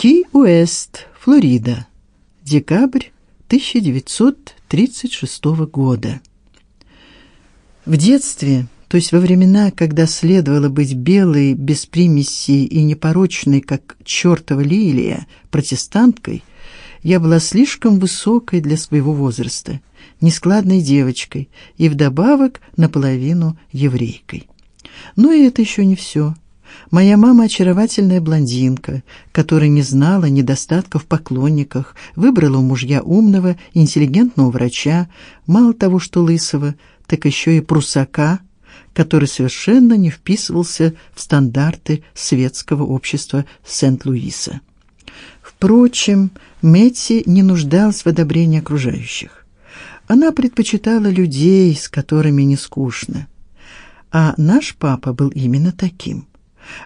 Ки-Уэст, Флорида. Декабрь 1936 года. В детстве, то есть во времена, когда следовало быть белой, без примесей и непорочной, как чёртова лилия, протестанткой, я была слишком высокой для своего возраста, нескладной девочкой и вдобавок наполовину еврейкой. Но и это еще не все. Моя мама очаровательная блондинка, которая не знала недостатков в поклонниках, выбрала мужья умного, интеллигентного врача, мало того, что лысого, так еще и прусака, который совершенно не вписывался в стандарты светского общества Сент-Луиса. Впрочем, Мэтти не нуждалась в одобрении окружающих. Она предпочитала людей, с которыми не скучно. А наш папа был именно таким.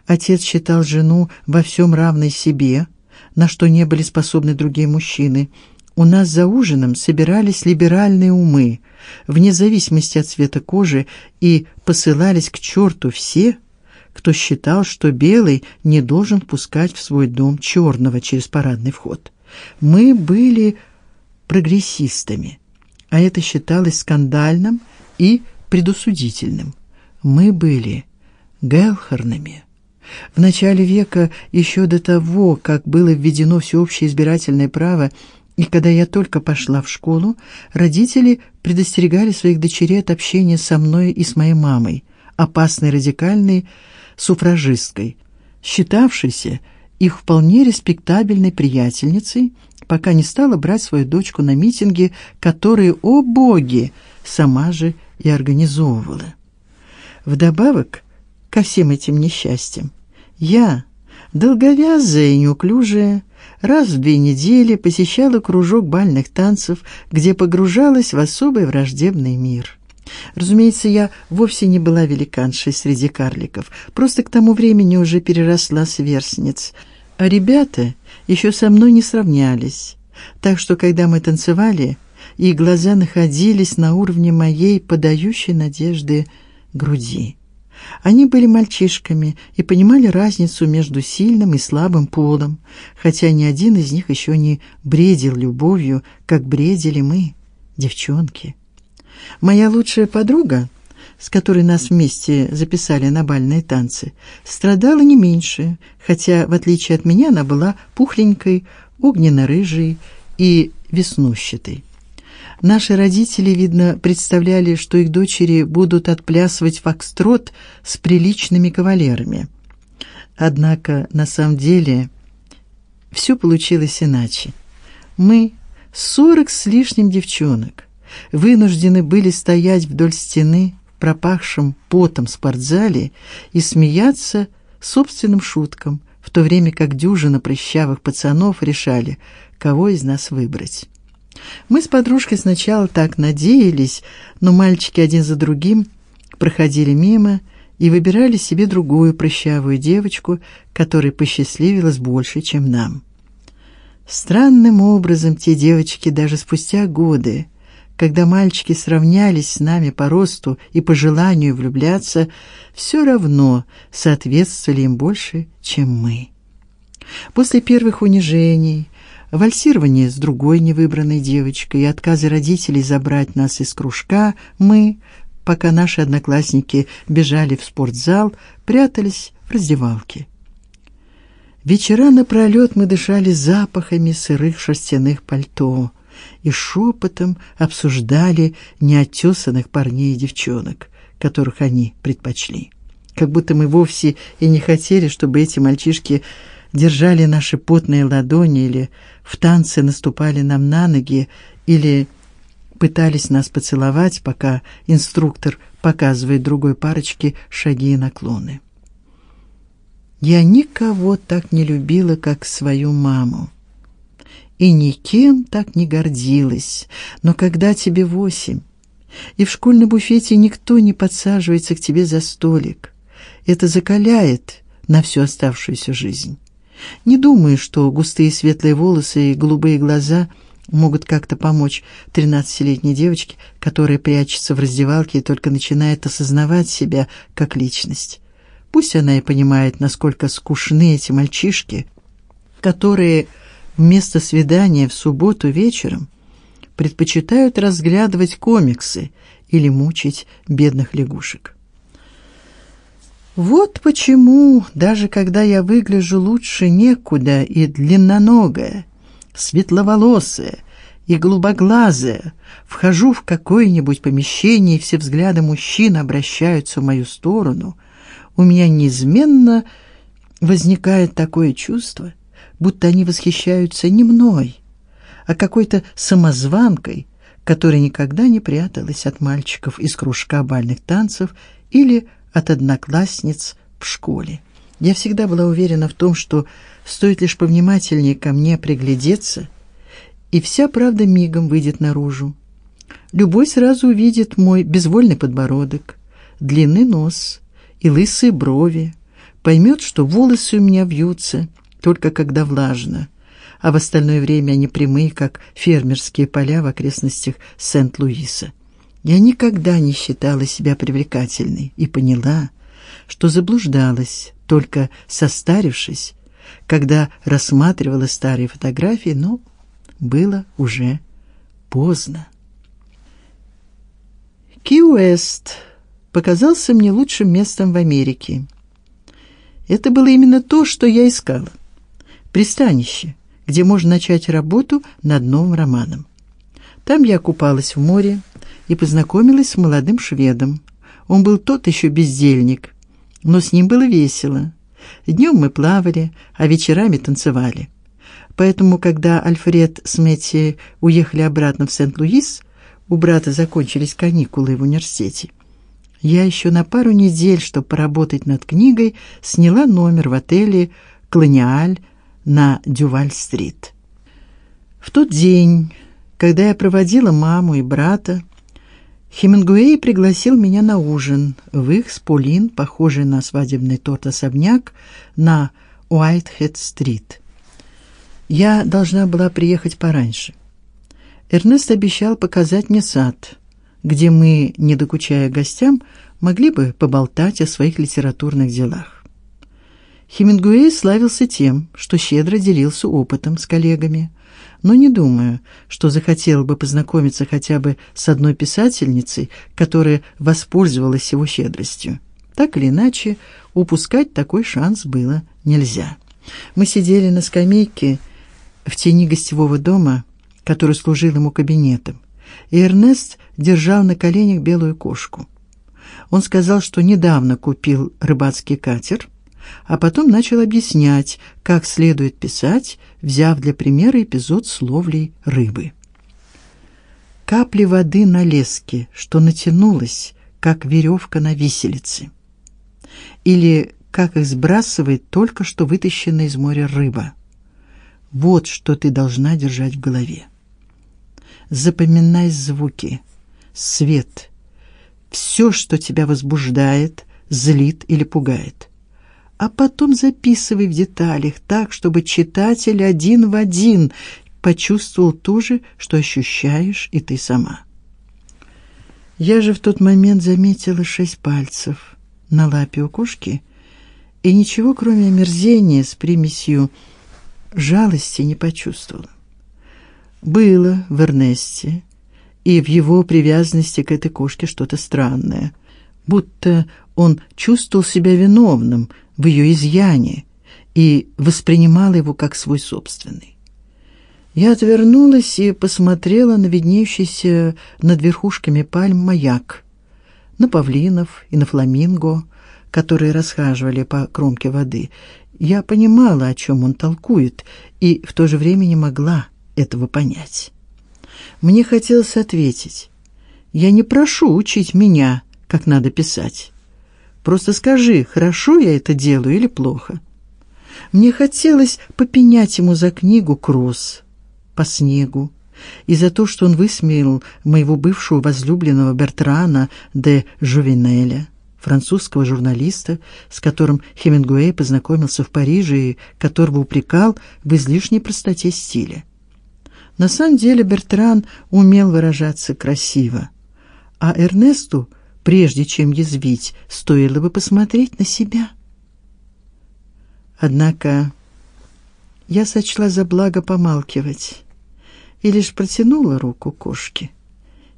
Отец считал жену во всем равной себе, на что не были способны другие мужчины. У нас за ужином собирались либеральные умы, вне зависимости от цвета кожи, и посылались к черту все, кто считал, что белый не должен пускать в свой дом черного через парадный вход. Мы были прогрессистами, а это считалось скандальным и предосудительным. Мы были гелхерными. В начале века, еще до того, как было введено всеобщее избирательное право, и когда я только пошла в школу, родители предостерегали своих дочерей от общения со мной и с моей мамой, опасной радикальной суфражисткой, считавшейся их вполне респектабельной приятельницей, пока не стала брать свою дочку на митинги, которые, о боги, сама же и организовывала. Вдобавок ко всем этим несчастьям, я, долговязая и неуклюжая, раз в две недели посещала кружок бальных танцев, где погружалась в особый враждебный мир. Разумеется, я вовсе не была великаншей среди карликов, просто к тому времени уже переросла сверстниц. А ребята еще со мной не сравнялись. Так что когда мы танцевали, их глаза находились на уровне моей подающей надежды груди. Они были мальчишками и понимали разницу между сильным и слабым полом, хотя ни один из них еще не бредил любовью, как бредили мы, девчонки. Моя лучшая подруга, с которой нас вместе записали на бальные танцы, страдала не меньше, хотя в отличие от меня она была пухленькой, огненно-рыжей и веснущатой. Наши родители, видно, представляли, что их дочери будут отплясывать фокстрот с приличными кавалерами. Однако на самом деле все получилось иначе. Мы сорок с лишним девчонок вынуждены были стоять вдоль стены в пропахшем потом спортзале и смеяться собственным шуткам, в то время как дюжина прыщавых пацанов решали, кого из нас выбрать. Мы с подружкой сначала так надеялись, но мальчики один за другим проходили мимо и выбирали себе другую прыщавую девочку, которой посчастливилось больше, чем нам. Странным образом те девочки даже спустя годы когда мальчики сравнялись с нами по росту и по желанию влюбляться, все равно соответствовали им больше, чем мы. После первых унижений, вальсирования с другой невыбранной девочкой и отказа родителей забрать нас из кружка, мы, пока наши одноклассники бежали в спортзал, прятались в раздевалке. Вечера напролет мы дышали запахами сырых шерстяных пальто – и шепотом обсуждали неотесанных парней и девчонок, которых они предпочли. Как будто мы вовсе и не хотели, чтобы эти мальчишки держали наши потные ладони или в танце наступали нам на ноги или пытались нас поцеловать, пока инструктор показывает другой парочке шаги и наклоны. Я никого так не любила, как свою маму и никем так не гордилась. Но когда тебе восемь, и в школьном буфете никто не подсаживается к тебе за столик, это закаляет на всю оставшуюся жизнь. Не думаю, что густые светлые волосы и голубые глаза могут как-то помочь тринадцатилетней девочке, которая прячется в раздевалке и только начинает осознавать себя как личность. Пусть она и понимает, насколько скучны эти мальчишки, которые вместо свидания в субботу вечером предпочитают разглядывать комиксы или мучить бедных лягушек. Вот почему, даже когда я выгляжу лучше некуда и длинноногая, светловолосая и голубоглазая, вхожу в какое-нибудь помещение, и все взгляды мужчин обращаются в мою сторону, у меня неизменно возникает такое чувство, будто они восхищаются не мной, а какой-то самозванкой, которая никогда не пряталась от мальчиков из кружка бальных танцев или от одноклассниц в школе. Я всегда была уверена в том, что стоит лишь повнимательнее ко мне приглядеться, и вся правда мигом выйдет наружу. Любой сразу увидит мой безвольный подбородок, длинный нос и лысые брови, поймет, что волосы у меня вьются только когда влажно, а в остальное время они прямые, как фермерские поля в окрестностях Сент-Луиса. Я никогда не считала себя привлекательной и поняла, что заблуждалась, только состарившись, когда рассматривала старые фотографии, но было уже поздно. Ки-Уэст показался мне лучшим местом в Америке. Это было именно то, что я искала. Пристанище, где можно начать работу над новым романом. Там я купалась в море и познакомилась с молодым шведом. Он был тот еще бездельник, но с ним было весело. Днем мы плавали, а вечерами танцевали. Поэтому, когда Альфред с Мэтти уехали обратно в Сент-Луис, у брата закончились каникулы в университете. Я еще на пару недель, чтобы поработать над книгой, сняла номер в отеле Колониаль на Дюваль-стрит. В тот день, когда я проводила маму и брата, Хемингуэй пригласил меня на ужин в их с Полин, похожий на свадебный торт особняк на Уайтхед-стрит. Я должна была приехать пораньше. Эрнест обещал показать мне сад где мы, не докучая гостям, могли бы поболтать о своих литературных делах. Хемингуэй славился тем, что щедро делился опытом с коллегами, но не думаю, что захотел бы познакомиться хотя бы с одной писательницей, которая воспользовалась его щедростью. Так или иначе, упускать такой шанс было нельзя. Мы сидели на скамейке в тени гостевого дома, который служил ему кабинетом и Эрнест держал на коленях белую кошку. Он сказал, что недавно купил рыбацкий катер, а потом начал объяснять, как следует писать, взяв для примера эпизод с ловлей рыбы. Капли воды на леске, что натянулась, как веревка на виселице. Или как их сбрасывает только что вытащенная из моря рыба. Вот что ты должна держать в голове. Запоминай звуки, свет, все, что тебя возбуждает, злит или пугает. А потом записывай в деталях так, чтобы читатель один в один почувствовал то же, что ощущаешь и ты сама. Я же в тот момент заметила шесть пальцев на лапе у кошки и ничего, кроме омерзения с примесью жалости, не почувствовала было в Эрнесте и в его привязанности к этой кошке что-то странное, будто он чувствовал себя виновным в ее изъяне и воспринимал его как свой собственный. Я отвернулась и посмотрела на виднеющийся над верхушками пальм маяк, на павлинов и на фламинго, которые расхаживали по кромке воды. Я понимала, о чем он толкует, и в то же время не могла этого понять. Мне хотелось ответить: "Я не прошу учить меня, как надо писать. Просто скажи, хорошо я это делаю или плохо". Мне хотелось попенять ему за книгу Кросс по снегу и за то, что он высмеял моего бывшего возлюбленного Бертрана де Жувенеля, французского журналиста, с которым Хемингуэй познакомился в Париже и которого упрекал в излишней простоте стиля. На самом деле Бертран умел выражаться красиво, а Эрнесту, прежде чем язвить, стоило бы посмотреть на себя. Однако Я сочла за благо помалкивать и лишь протянула руку кошке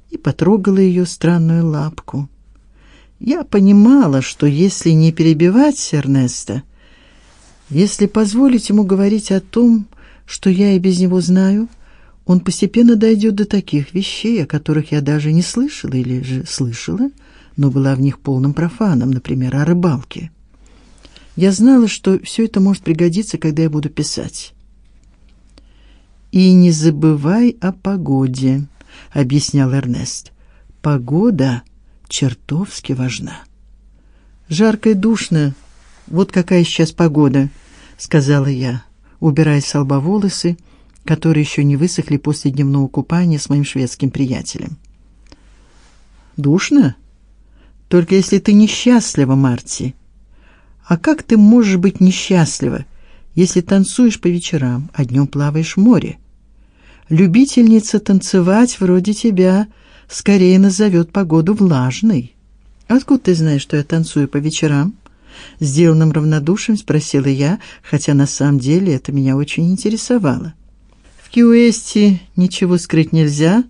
и потрогала ее странную лапку. Я понимала, что если не перебивать Эрнеста, если позволить ему говорить о том, что я и без него знаю, он постепенно дойдет до таких вещей, о которых я даже не слышала или же слышала, но была в них полным профаном, например, о рыбалке. Я знала, что все это может пригодиться, когда я буду писать. И не забывай о погоде, объяснял Эрнест. Погода чертовски важна. Жарко и душно. Вот какая сейчас погода, сказала я, убирая с лба волосы, которые еще не высохли после дневного купания с моим шведским приятелем. Душно? Только если ты несчастлива, Марти. А как ты можешь быть несчастлива, если танцуешь по вечерам, а днем плаваешь в море? Любительница танцевать вроде тебя скорее назовет погоду влажной. Откуда ты знаешь, что я танцую по вечерам? Сделанным равнодушием спросила я, хотя на самом деле это меня очень интересовало. В Кьюэсте ничего скрыть нельзя,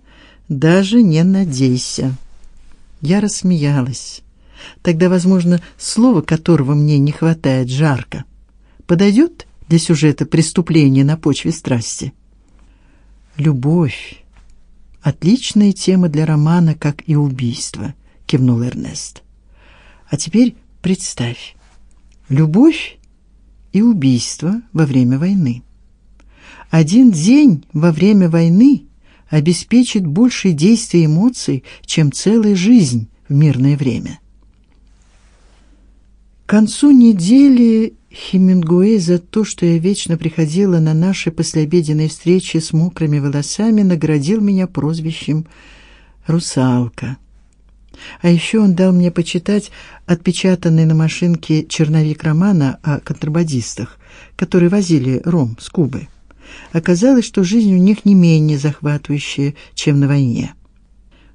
даже не надейся. Я рассмеялась. Тогда, возможно, слово, которого мне не хватает, жарко, подойдет для сюжета преступления на почве страсти. Любовь отличная тема для романа, как и убийство, кивнул Эрнест. А теперь представь: любовь и убийство во время войны. Один день во время войны обеспечит больше действия эмоций, чем целая жизнь в мирное время. К концу недели Хемингуэй за то, что я вечно приходила на наши послеобеденные встречи с мокрыми волосами, наградил меня прозвищем русалка. А еще он дал мне почитать отпечатанный на машинке черновик романа о контрабандистах, которые возили ром с Кубы. Оказалось, что жизнь у них не менее захватывающая, чем на войне.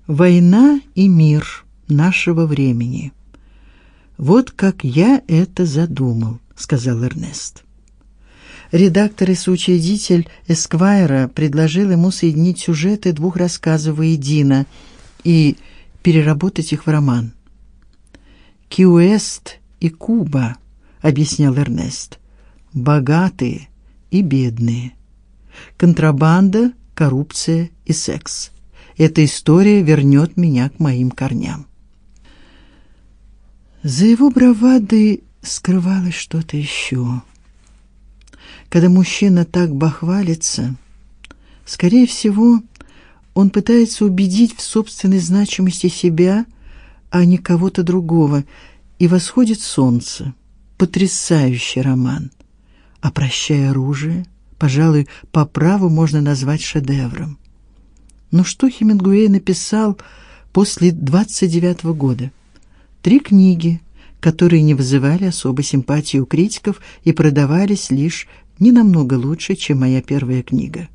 Война и мир нашего времени. Вот как я это задумал, сказал Эрнест. Редактор и соучредитель Эсквайра предложил ему соединить сюжеты двух рассказов воедино и переработать их в роман. Кьюэст и Куба, объяснял Эрнест. Богатые и бедные. Контрабанда, коррупция и секс. Эта история вернет меня к моим корням. За его бравадой скрывалось что-то еще. Когда мужчина так бахвалится, скорее всего, он пытается убедить в собственной значимости себя, а не кого-то другого. И восходит солнце. Потрясающий роман. А прощая оружие, пожалуй, по праву можно назвать шедевром. Но что Хемингуэй написал после 29 -го года? Три книги, которые не вызывали особой симпатии у критиков и продавались лишь не намного лучше, чем моя первая книга.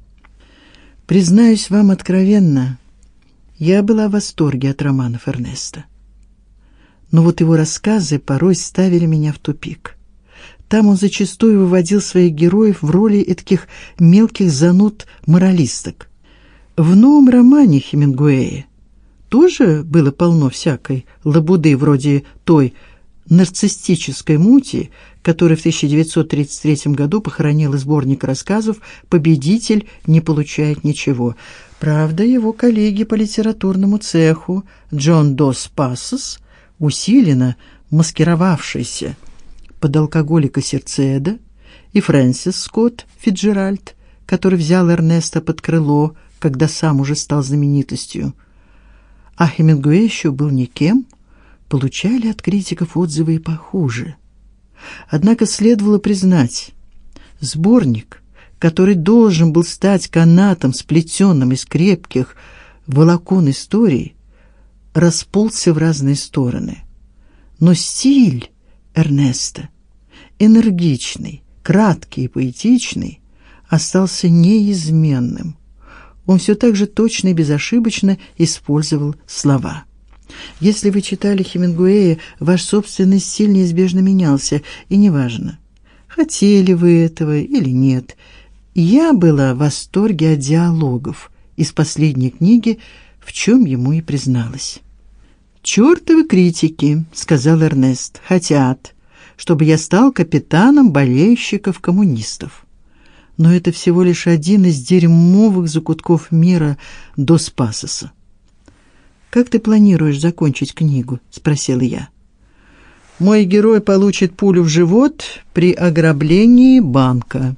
Признаюсь вам откровенно, я была в восторге от романов Эрнеста. Но вот его рассказы порой ставили меня в тупик. Там он зачастую выводил своих героев в роли таких мелких зануд моралисток. В новом романе Хемингуэя тоже было полно всякой лабуды вроде той нарциссической мути, которая в 1933 году похоронила сборник рассказов Победитель не получает ничего. Правда, его коллеги по литературному цеху Джон Дос Пассос, усиленно маскировавшийся под алкоголика Серцеда, и Фрэнсис Скотт Фиджеральд, который взял Эрнеста под крыло, когда сам уже стал знаменитостью. А Хемингуэй еще был никем, получали от критиков отзывы и похуже. Однако следовало признать, сборник, который должен был стать канатом, сплетенным из крепких волокон истории, расползся в разные стороны. Но стиль Эрнеста, энергичный, краткий и поэтичный, остался неизменным. Он все так же точно и безошибочно использовал слова. Если вы читали Хемингуэя, ваш собственный стиль неизбежно менялся, и неважно, хотели вы этого или нет, Я была в восторге от диалогов из последней книги, в чем ему и призналась. «Чёртовы критики», — сказал Эрнест, — «хотят, чтобы я стал капитаном болельщиков-коммунистов. Но это всего лишь один из дерьмовых закутков мира до Спасоса. Как ты планируешь закончить книгу, спросила я. Мой герой получит пулю в живот при ограблении банка.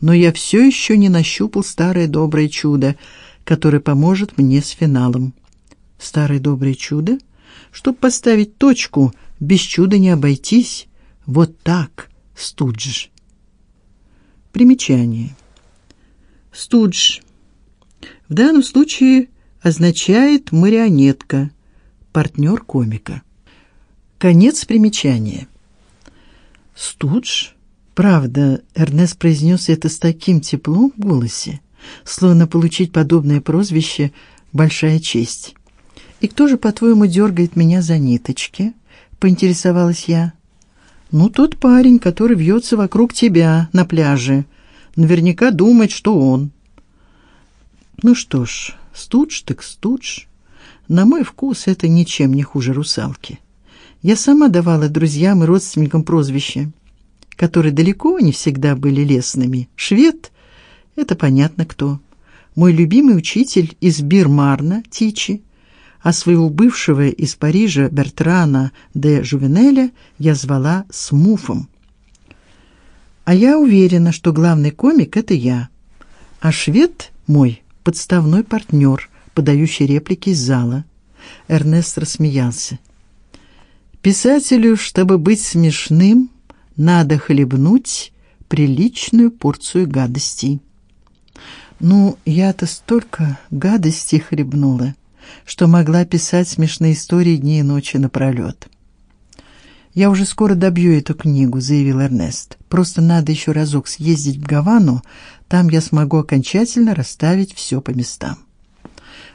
Но я все еще не нащупал старое доброе чудо, которое поможет мне с финалом. Старое доброе чудо, чтобы поставить точку, без чуда не обойтись. Вот так, Студж. Примечание. Студж. В данном случае означает марионетка, партнер комика. Конец примечания. Студж. Правда, Эрнест произнес это с таким теплом в голосе, словно получить подобное прозвище большая честь. И кто же, по-твоему, дергает меня за ниточки? поинтересовалась я. Ну, тот парень, который вьется вокруг тебя на пляже, наверняка думает, что он. Ну что ж, студж так студж. На мой вкус это ничем не хуже русалки. Я сама давала друзьям и родственникам прозвища, которые далеко не всегда были лестными. Швед это понятно кто. Мой любимый учитель из Бирмарна Тичи а своего бывшего из Парижа Бертрана де Жувенеля я звала Смуфом. А я уверена, что главный комик это я, а швед мой подставной партнер, подающий реплики из зала. Эрнест рассмеялся. Писателю, чтобы быть смешным, надо хлебнуть приличную порцию гадостей. Ну, я-то столько гадостей хлебнула что могла писать смешные истории дни и ночи напролет. Я уже скоро добью эту книгу, заявил Эрнест. Просто надо еще разок съездить в Гавану, там я смогу окончательно расставить все по местам.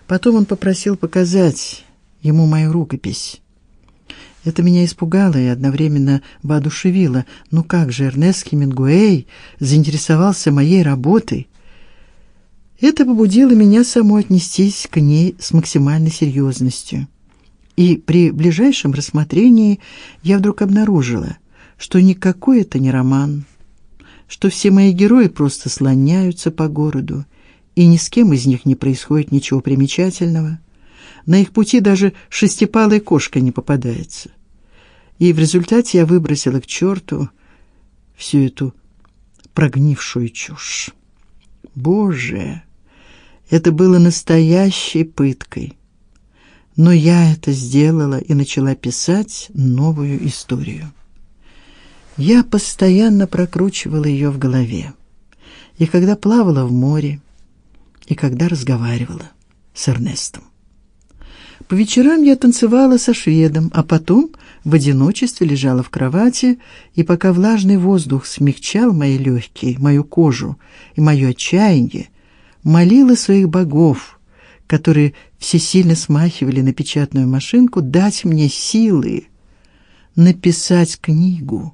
Потом он попросил показать ему мою рукопись. Это меня испугало и одновременно воодушевило. Ну как же Эрнест Хемингуэй заинтересовался моей работой? Это побудило меня саму отнестись к ней с максимальной серьезностью. И при ближайшем рассмотрении я вдруг обнаружила, что никакой это не роман, что все мои герои просто слоняются по городу, и ни с кем из них не происходит ничего примечательного. На их пути даже шестипалая кошка не попадается. И в результате я выбросила к черту всю эту прогнившую чушь. Боже, это было настоящей пыткой. Но я это сделала и начала писать новую историю. Я постоянно прокручивала ее в голове. И когда плавала в море, и когда разговаривала с Эрнестом. По вечерам я танцевала со шведом, а потом в одиночестве лежала в кровати, и пока влажный воздух смягчал мои легкие, мою кожу и мое отчаяние, молила своих богов, которые все сильно смахивали на печатную машинку, дать мне силы написать книгу,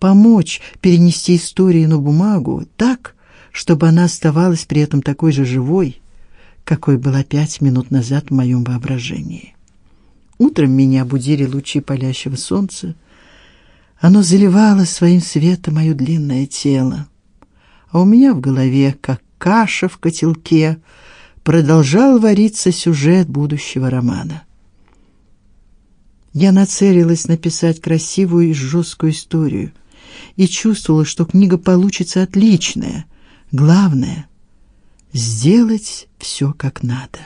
помочь перенести историю на бумагу так, чтобы она оставалась при этом такой же живой, какой была пять минут назад в моем воображении. Утром меня будили лучи палящего солнца. Оно заливало своим светом моё длинное тело. А у меня в голове, как каша в котелке, продолжал вариться сюжет будущего романа. Я нацелилась написать красивую и жесткую историю и чувствовала, что книга получится отличная. Главное сделать все как надо.